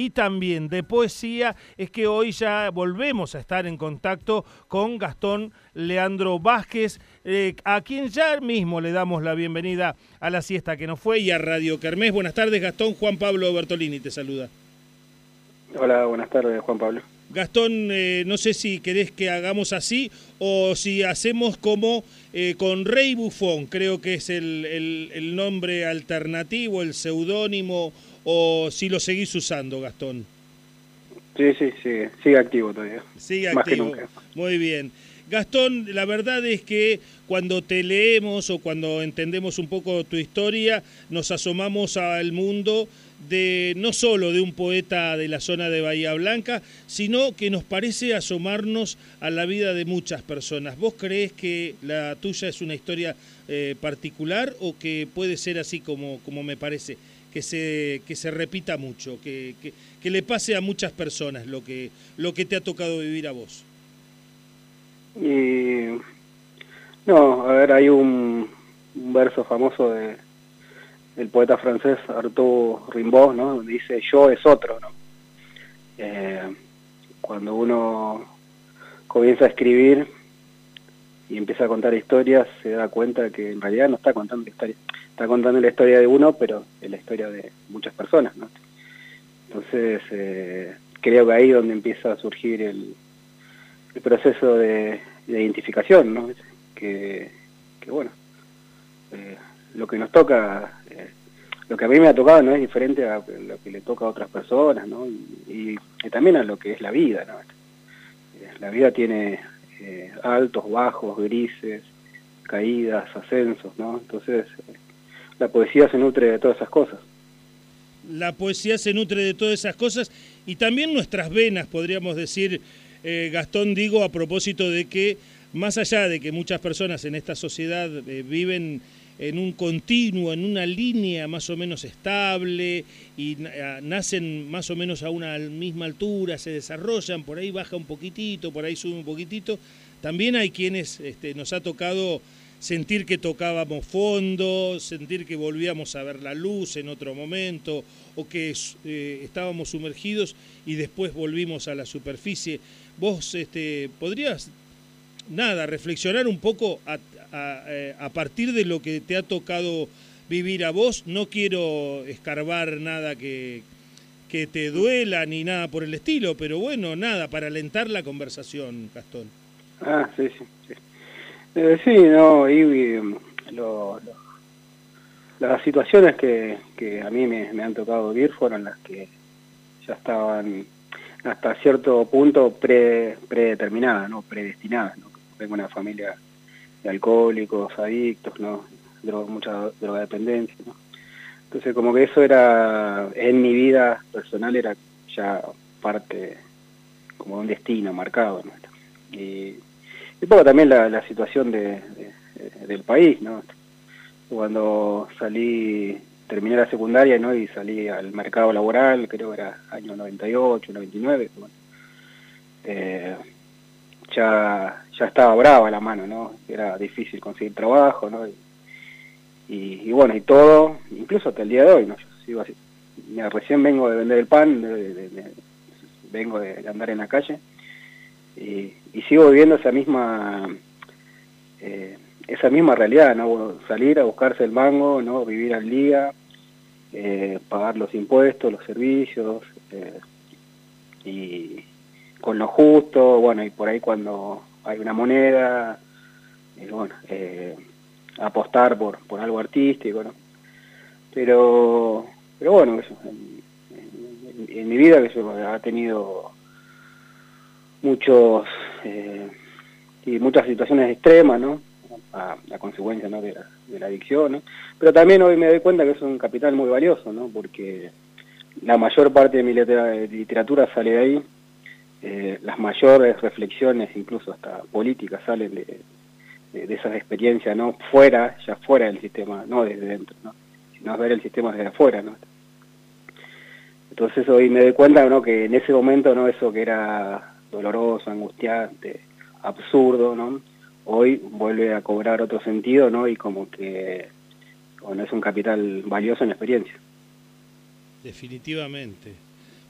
y también de poesía es que hoy ya volvemos a estar en contacto con Gastón Leandro Vázquez, eh, a quien ya mismo le damos la bienvenida a la siesta que nos fue y a Radio Kermés. Buenas tardes, Gastón. Juan Pablo Bertolini te saluda. Hola, buenas tardes, Juan Pablo. Gastón, eh, no sé si querés que hagamos así o si hacemos como eh, con Rey Bufón, creo que es el, el nombre alternativo, el seudónimo o si lo seguís usando, Gastón. Sí, sí, sigue, sigue activo todavía. Sigue activo. Muy bien. Gastón, la verdad es que cuando te leemos o cuando entendemos un poco tu historia, nos asomamos al mundo de no solo de un poeta de la zona de Bahía Blanca, sino que nos parece asomarnos a la vida de muchas personas. ¿Vos crees que la tuya es una historia eh, particular o que puede ser así como, como me parece? Que se, que se repita mucho, que, que, le pase a muchas personas lo que, lo que te ha tocado vivir a vos. Y, no, a ver, hay un, verso famoso de el poeta francés Arthur Rimbaud, ¿no? Dice, yo es otro, ¿no? Eh, cuando uno comienza a escribir y empieza a contar historias, se da cuenta que en realidad no está contando historias está contando la historia de uno, pero es la historia de muchas personas, ¿no? Entonces, eh, creo que ahí es donde empieza a surgir el, proceso de, identificación, ¿no? Que, bueno, eh, lo que nos toca, eh, lo que a mí me ha tocado no es diferente a lo que le toca a otras personas, ¿no? Y, también a lo que es la vida, ¿no? La vida tiene altos, bajos, grises, caídas, ascensos, ¿no? Entonces, la poesía se nutre de todas esas cosas. La poesía se nutre de todas esas cosas y también nuestras venas, podríamos decir, eh, Gastón, digo, a propósito de que más allá de que muchas personas en esta sociedad eh, viven en un continuo, en una línea más o menos estable y nacen más o menos a una misma altura, se desarrollan, por ahí baja un poquitito, por ahí sube un poquitito, también hay quienes este, nos ha tocado sentir que tocábamos fondo, sentir que volvíamos a ver la luz en otro momento o que eh, estábamos sumergidos y después volvimos a la superficie. Vos este, podrías, nada, reflexionar un poco a, eh, a, partir de lo que te ha tocado vivir a vos. No quiero escarbar nada que, que te duela ni nada por el estilo, pero bueno, nada, para alentar la conversación, Gastón. Ah, sí, sí. sí. Eh, sí, no, y, las situaciones que, que a mí me, han tocado vivir fueron las que ya estaban hasta cierto punto pre, predeterminadas, ¿no? predestinadas. ¿no? Vengo de una familia de alcohólicos, adictos, ¿no? mucha drogadependencia. ¿no? Entonces como que eso era, en mi vida personal era ya parte como un destino marcado. ¿no? Y y poco también la, situación de, del país, ¿no? Cuando salí, terminé la secundaria, ¿no? Y salí al mercado laboral, creo que era año 98, 99, eh, ya, ya estaba brava la mano, ¿no? Era difícil conseguir trabajo, ¿no? Y, bueno, y todo, incluso hasta el día de hoy, ¿no? Yo sigo así. recién vengo de vender el pan, vengo de andar en la calle, y, sigo viviendo esa misma eh, esa misma realidad, ¿no? Salir a buscarse el mango, ¿no? Vivir al día, eh, pagar los impuestos, los servicios, eh, y con lo justo, bueno, y por ahí cuando hay una moneda, bueno, apostar por, por algo artístico, ¿no? Pero, pero bueno, eso, en, mi vida yo ha tenido muchos eh, y muchas situaciones extremas, ¿no? A, consecuencia ¿no? de, la, adicción, ¿no? Pero también hoy me doy cuenta que es un capital muy valioso, ¿no? Porque la mayor parte de mi literatura sale de ahí, eh, las mayores reflexiones, incluso hasta políticas, salen de, de, esas experiencias, ¿no? Fuera, ya fuera del sistema, no desde dentro, ¿no? Sino ver el sistema desde afuera, ¿no? Entonces hoy me doy cuenta, ¿no? Que en ese momento, ¿no? Eso que era doloroso, angustiante, absurdo, ¿no? Hoy vuelve a cobrar otro sentido, ¿no? Y como que bueno, es un capital valioso en la experiencia. Definitivamente.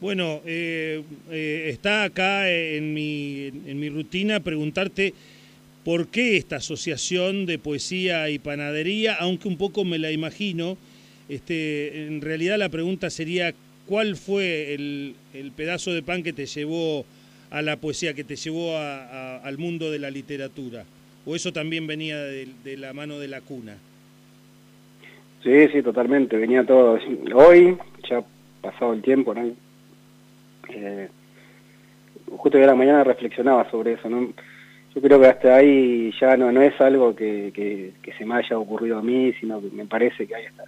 Bueno, eh, eh, está acá en mi, en mi rutina preguntarte por qué esta asociación de poesía y panadería, aunque un poco me la imagino, este, en realidad la pregunta sería, ¿cuál fue el, pedazo de pan que te llevó a la poesía, que te llevó al mundo de la literatura? ¿O eso también venía de, la mano de la cuna? Sí, sí, totalmente, venía todo. Hoy, ya pasado el tiempo, ¿no? Eh, justo hoy a la mañana reflexionaba sobre eso, ¿no? Yo creo que hasta ahí ya no, no es algo que, que, se me haya ocurrido a mí, sino que me parece que hay hasta,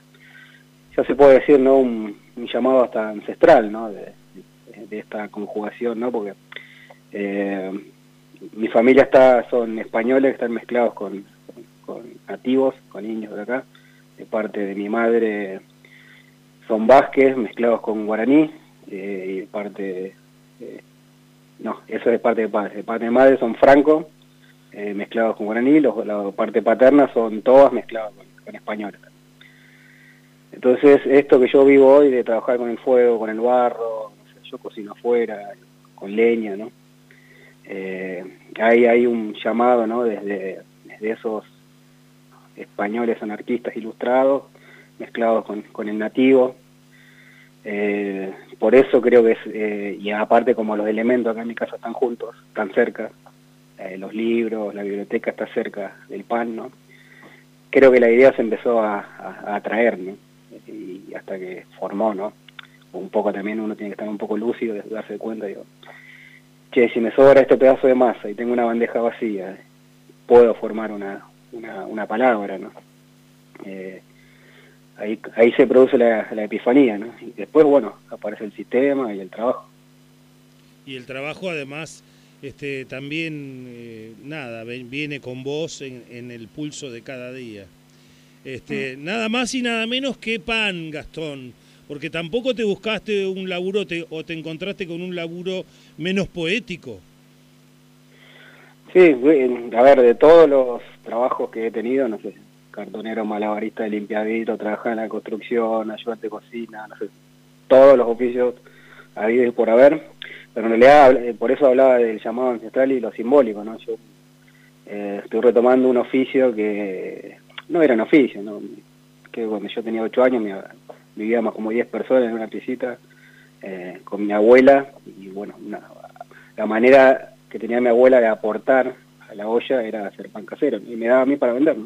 ya se puede decir, ¿no? Un, llamado hasta ancestral, ¿no? De, esta conjugación, ¿no? Porque eh, mi familia está, son españoles, están mezclados con, con nativos, con niños de acá, de parte de mi madre son Vázquez, mezclados con guaraní, eh, y parte, eh, no, eso es parte de padre, parte de madre son franco, eh, mezclados con guaraní, los, la parte paterna son todas mezcladas con, español. Entonces, esto que yo vivo hoy de trabajar con el fuego, con el barro, yo cocino afuera, con leña, ¿no? hay, hay un llamado, ¿no? Desde, desde esos españoles anarquistas ilustrados, mezclados con, con el nativo, eh, por eso creo que es, eh, y aparte como los elementos acá en mi casa están juntos, están cerca, eh, los libros, la biblioteca está cerca del pan, ¿no? Creo que la idea se empezó a, atraer, ¿no? Y hasta que formó, ¿no? Un poco también uno tiene que estar un poco lúcido de darse cuenta, digo, che, si me sobra este pedazo de masa y tengo una bandeja vacía, puedo formar una, una, una palabra, ¿no? Eh, ahí, ahí se produce la, epifanía, ¿no? Y después, bueno, aparece el sistema y el trabajo. Y el trabajo además este, también, eh, nada, viene con vos en, el pulso de cada día. Este, mm. Nada más y nada menos que pan, Gastón, porque tampoco te buscaste un laburo o te encontraste con un laburo menos poético. Sí, a ver, de todos los trabajos que he tenido, no sé, cartonero, malabarista de limpiadito, trabajar en la construcción, ayudante de cocina, no sé, todos los oficios habidos por haber, pero en realidad eh, por eso hablaba del llamado ancestral y lo simbólico, ¿no? Yo eh, estoy retomando un oficio que no era un oficio, ¿no? Que cuando yo tenía ocho años vivíamos como diez personas en una piscita eh, con mi abuela y bueno, la manera que tenía mi abuela de aportar a la olla era hacer pan casero y me daba a mí para vender.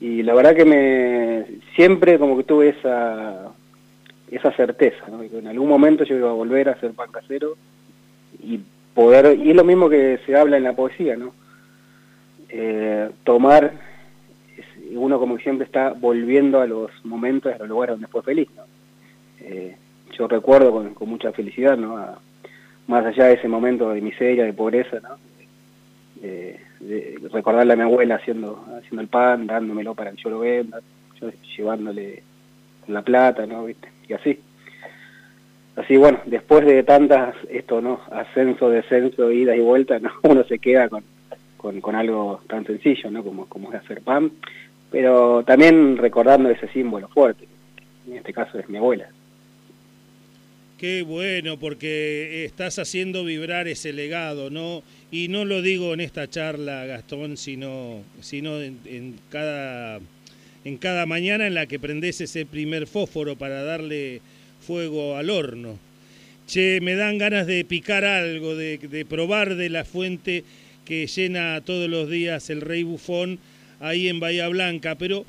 Y la verdad que me siempre como que tuve esa esa certeza, ¿no? que en algún momento yo iba a volver a ser pan casero y poder, y es lo mismo que se habla en la poesía, ¿no? Eh, tomar, uno como siempre está volviendo a los momentos, a los lugares donde fue feliz, ¿no? Eh, yo recuerdo con, con, mucha felicidad, ¿no? más allá de ese momento de miseria, de pobreza, ¿no? De recordarle a mi abuela haciendo haciendo el pan, dándomelo para que yo lo venda, yo llevándole la plata, ¿no? ¿Viste? Y así. Así, bueno, después de tantas, esto, ¿no? Ascenso, descenso, ida y vuelta, ¿no? Uno se queda con, con, con algo tan sencillo, ¿no? Como, como es hacer pan, pero también recordando ese símbolo fuerte, en este caso es mi abuela. Qué bueno, porque estás haciendo vibrar ese legado, ¿no? Y no lo digo en esta charla, Gastón, sino, sino en, cada, en cada mañana en la que prendes ese primer fósforo para darle fuego al horno. Che, me dan ganas de picar algo, de probar de la fuente que llena todos los días el Rey Bufón ahí en Bahía Blanca, pero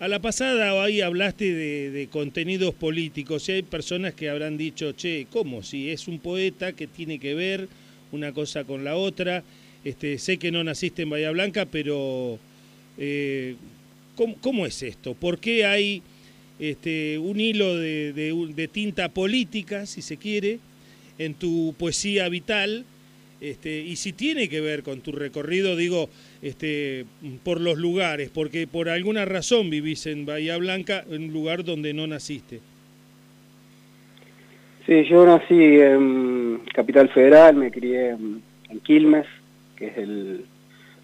a la pasada ahí hablaste de, contenidos políticos y hay personas que habrán dicho, che, ¿cómo? Si es un poeta que tiene que ver una cosa con la otra. Este, sé que no naciste en Bahía Blanca, pero eh, ¿cómo, es esto? ¿Por qué hay este, un hilo de, de, tinta política, si se quiere, en tu poesía vital? Este, y si tiene que ver con tu recorrido, digo, este, por los lugares, porque por alguna razón vivís en Bahía Blanca, en un lugar donde no naciste. Sí, yo nací en Capital Federal, me crié en, Quilmes, que es el,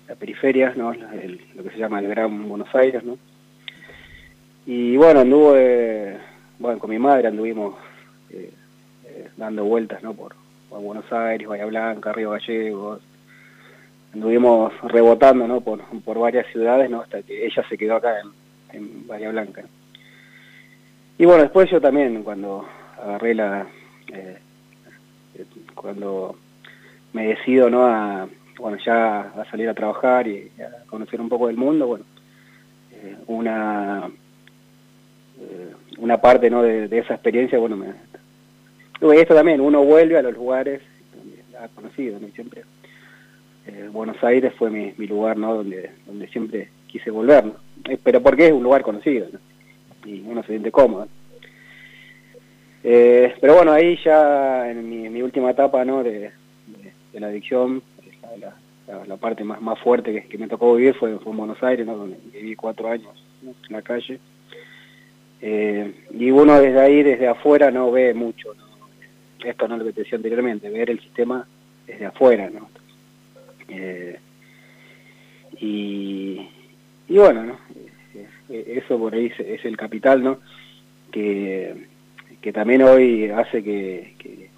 la periferia, ¿no? lo que se llama el Gran Buenos Aires, ¿no? Y bueno, anduve, bueno, con mi madre anduvimos eh, dando vueltas, ¿no? Por, Buenos Aires, Bahía Blanca, Río Gallegos. Anduvimos rebotando, ¿no? Por, por varias ciudades, ¿no? Hasta que ella se quedó acá en, Bahía Blanca. Y bueno, después yo también, cuando agarré la... Eh, cuando me decido, ¿no? A, bueno, ya a salir a trabajar y a conocer un poco del mundo, bueno, eh, una eh, una parte ¿no? de, esa experiencia, bueno, me, esto también, uno vuelve a los lugares ha conocido, ¿no? siempre eh, Buenos Aires fue mi, mi, lugar, ¿no? Donde, donde siempre quise volver, ¿no? pero porque es un lugar conocido, ¿no? Y uno se siente cómodo. pero bueno, ahí ya en mi, última etapa, ¿no? De, la adicción, la, parte más, más fuerte que, me tocó vivir fue, fue en Buenos Aires, ¿no? Donde viví cuatro años en la calle. Eh, y uno desde ahí, desde afuera, no ve mucho. Esto no lo que te decía anteriormente, ver el sistema desde afuera. ¿no? Eh, y, y bueno, ¿no? eso por ahí es, el capital, ¿no? Que, que también hoy hace que, que,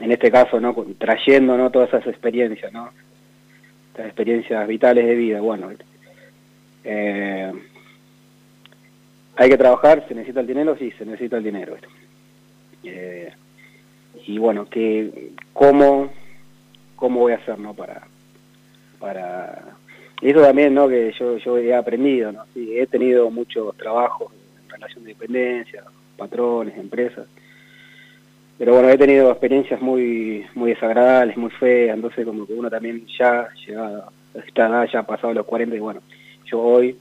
en este caso, ¿no? Trayendo, ¿no? Todas esas experiencias, ¿no? Estas experiencias vitales de vida, bueno, eh, hay que trabajar, se necesita el dinero, sí, se necesita el dinero. Eh, y bueno, que cómo, cómo voy a hacer, ¿no? Para, para... Eso también, ¿no? Que yo, yo he aprendido, ¿no? He tenido muchos trabajos en relación de dependencia, patrones, empresas. Pero bueno, he tenido experiencias muy muy desagradables, muy feas, entonces como que uno también ya llegado esta edad, ya ha pasado los 40 y bueno, yo hoy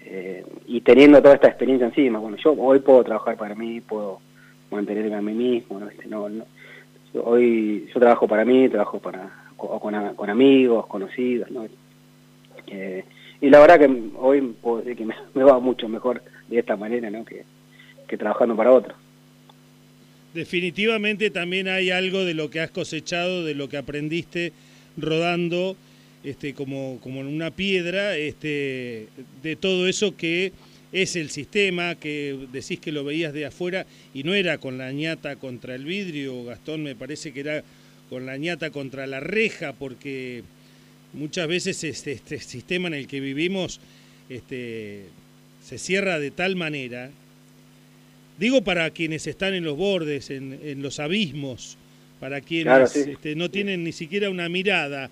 eh, y teniendo toda esta experiencia encima, bueno, yo hoy puedo trabajar para mí, puedo mantenerme a mí mismo, ¿no? Este, hoy yo trabajo para mí, trabajo para con, amigos, conocidos, ¿no? Eh, y la verdad que hoy puedo decir que me, va mucho mejor de esta manera, ¿no? Que, que trabajando para otros. Definitivamente también hay algo de lo que has cosechado, de lo que aprendiste rodando este, como, como una piedra este, de todo eso que es el sistema, que decís que lo veías de afuera y no era con la ñata contra el vidrio, Gastón, me parece que era con la ñata contra la reja, porque muchas veces este, este sistema en el que vivimos este, se cierra de tal manera, digo para quienes están en los bordes, en, en los abismos, para quienes este, no tienen ni siquiera una mirada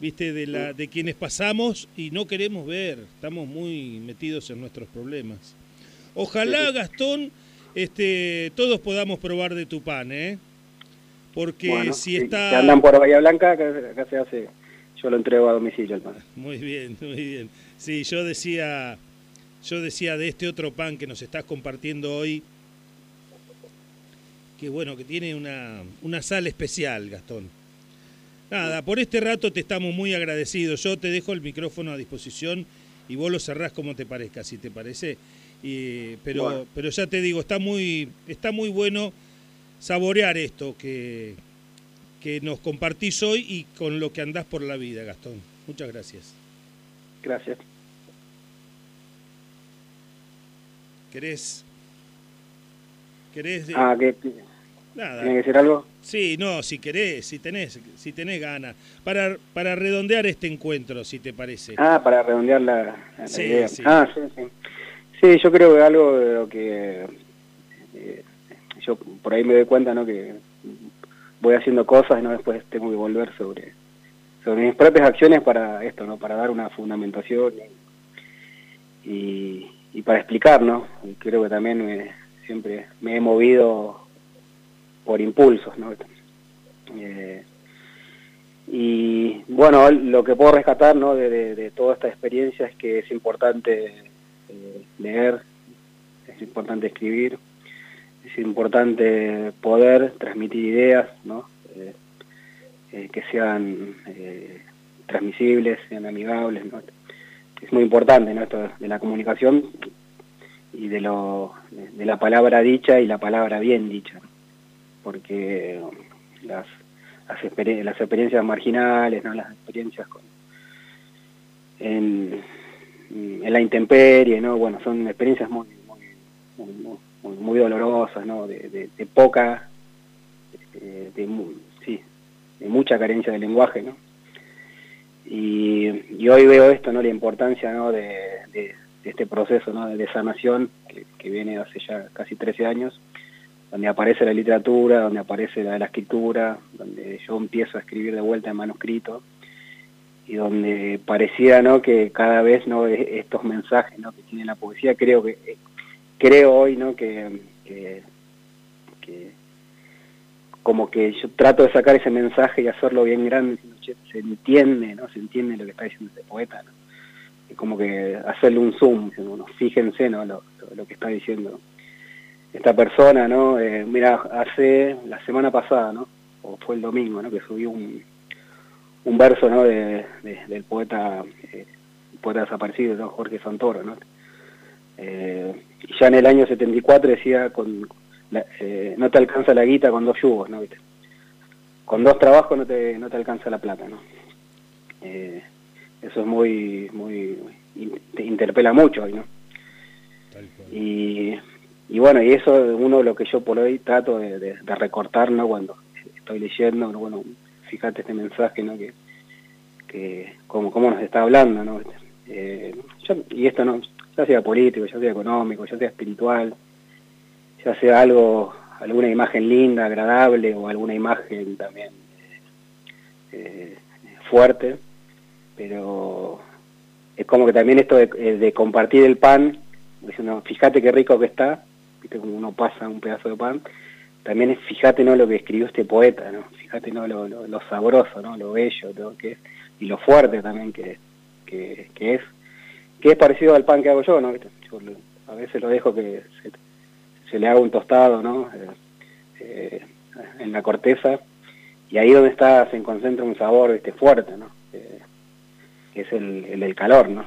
viste, de, la, de quienes pasamos y no queremos ver, estamos muy metidos en nuestros problemas. Ojalá, Gastón, este, todos podamos probar de tu pan, ¿eh? Porque si está... andan por Bahía Blanca, acá, se hace, yo lo entrego a domicilio el pan. Muy bien, muy bien. Sí, yo decía, yo decía de este otro pan que nos estás compartiendo hoy, que bueno, que tiene una, una sal especial, Gastón. Nada, por este rato te estamos muy agradecidos. Yo te dejo el micrófono a disposición y vos lo cerrás como te parezca, si te parece. pero, pero ya te digo, está muy, está muy bueno saborear esto que, que nos compartís hoy y con lo que andás por la vida, Gastón. Muchas gracias. Gracias. ¿Querés? ¿Querés? Ah, que Nada. ¿Tiene que decir algo? Sí, no, si querés, si tenés, si tenés ganas. Para, para redondear este encuentro, si te parece. Ah, para redondear la, idea. Ah, sí, sí. Sí, yo creo que algo de lo que eh, yo por ahí me doy cuenta, ¿no? Que voy haciendo cosas y no después tengo que volver sobre sobre mis propias acciones para esto, ¿no? Para dar una fundamentación y, y, para explicar, ¿no? Y creo que también me, siempre me he movido por impulsos, ¿no? Eh, y bueno, lo que puedo rescatar ¿no? de, toda esta experiencia es que es importante eh, leer, es importante escribir, es importante poder transmitir ideas, ¿no? Eh, que sean transmisibles, sean amigables. ¿no? Es muy importante ¿no? esto de la comunicación y de, lo, de la palabra dicha y la palabra bien dicha porque las, las, experiencias marginales, ¿no? las experiencias con, en, en, la intemperie, ¿no? bueno, son experiencias muy, muy, muy, dolorosas, ¿no? De, poca, de, sí, de mucha carencia de lenguaje, ¿no? Y, hoy veo esto, ¿no? La importancia, ¿no? De, este proceso, ¿no? De sanación que, que, viene hace ya casi 13 años, donde aparece la literatura, donde aparece la, la escritura, donde yo empiezo a escribir de vuelta en manuscrito, y donde parecía ¿no? que cada vez no estos mensajes ¿no? que tiene la poesía creo que eh, creo hoy no que, como que yo trato de sacar ese mensaje y hacerlo bien grande se entiende no se entiende lo que está diciendo este poeta ¿no? y como que hacerle un zoom fíjense no lo, lo, que está diciendo esta persona no eh, mira hace la semana pasada no o fue el domingo no que subió un un verso ¿no? de, del poeta eh, poeta desaparecido, ¿no? Jorge Santoro. ¿no? Eh, y ya en el año 74 decía, con eh, no te alcanza la guita con dos yugos, ¿no? ¿Viste? Con dos trabajos no te, no te alcanza la plata. ¿no? eso es muy, muy, te interpela mucho hoy, ¿no? Y, y bueno, y eso es uno de lo que yo por hoy trato de, de, recortar, ¿no? Cuando estoy leyendo, bueno, fíjate este mensaje, ¿no? Que, que como, como nos está hablando, ¿no? Eh, y esto no, ya sea político, ya sea económico, ya sea espiritual, ya sea algo, alguna imagen linda, agradable o alguna imagen también eh, fuerte, pero es como que también esto de, de compartir el pan, diciendo, fíjate qué rico que está, viste como uno pasa un pedazo de pan, también es, fíjate no lo que escribió este poeta, ¿no? Fíjate no lo, lo, sabroso, ¿no? Lo bello, lo que es, y lo fuerte también que, que, que, es, que es parecido al pan que hago yo, ¿no? a veces lo dejo que se, le haga un tostado, ¿no? Eh, eh, en la corteza, y ahí donde está se concentra un sabor este fuerte, ¿no? Eh, que es el, el, el calor, ¿no?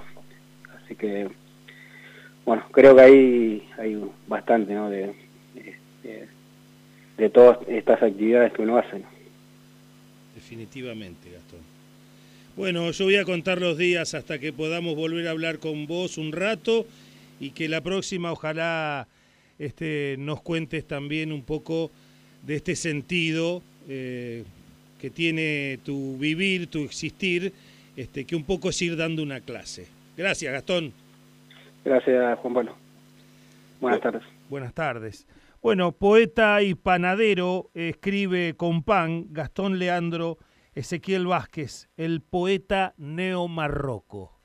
Así que, bueno, creo que ahí hay bastante, ¿no? de de todas estas actividades que uno hace. Definitivamente, Gastón. Bueno, yo voy a contar los días hasta que podamos volver a hablar con vos un rato y que la próxima ojalá este, nos cuentes también un poco de este sentido eh, que tiene tu vivir, tu existir, este, que un poco es ir dando una clase. Gracias, Gastón. Gracias, Juan Pablo. Buenas tardes. Buenas tardes. Bueno, poeta y panadero, escribe con pan Gastón Leandro Ezequiel Vázquez, el poeta neomarroco.